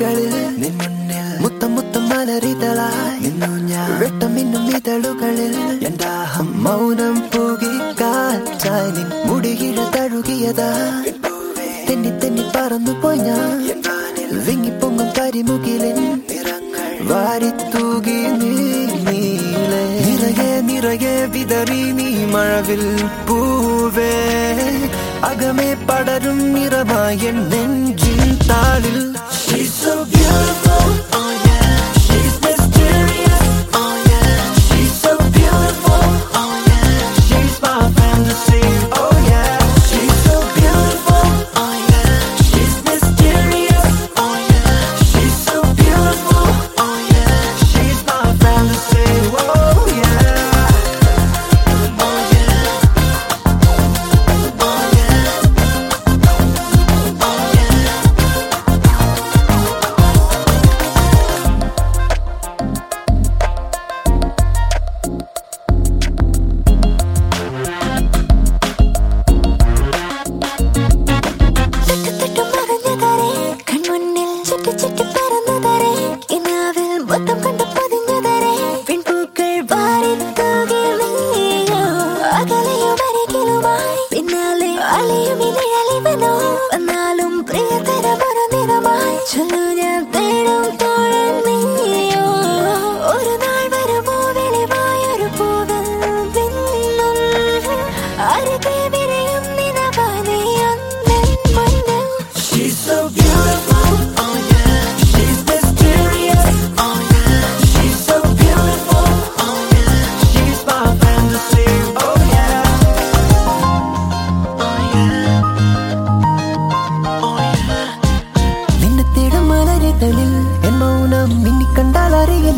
മിഴികളിൽ നിന്നുന്നിൽ മുത്തം മുത്തം മലരിതളായി നിന്നു ഞാൻ വെട്ടമിന്നും ഇതളുകളിൽ എന്താഹം മൗനം പൂകി കാച്ചായി മുടികിഴ തഴുകിയതാ. തെന്നി തെന്നി പറന്നു പോയി ഞാൻ. വിങ്ങിപ്പൊങ്ങും കരിമുകിലിൻ വാരി തൂകി നീളെ. നിറയെ നിറയെ വിതറി നീ മഴവിൽ പൂവേ. അകമേ പടരും നിറമായ നെഞ്ചിൻ താളിൽ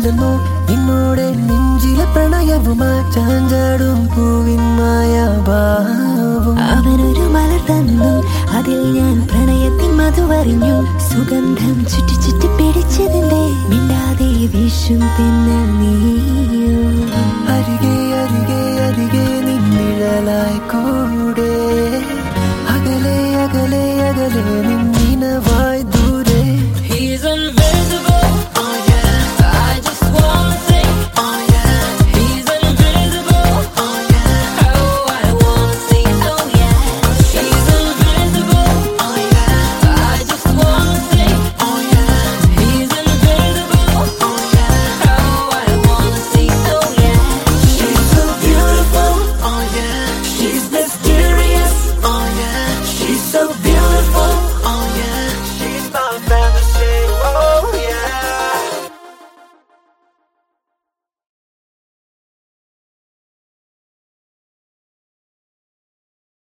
നിലനിന്നു നിന്നോടെ നെഞ്ചിലെ പ്രണയവുമായി ചാഞ്ചാടും പൂവിൻ മായാഭാവും അവനൊരു മലർ തന്നു. അതിൽ ഞാൻ പ്രണയത്തിൻ മധുവറിഞ്ഞു. സുഗന്ധം ചുറ്റി ചുറ്റി പിടിച്ചതിന്റെ മിണ്ടാതെ വീശും പിന്നൽ നീ.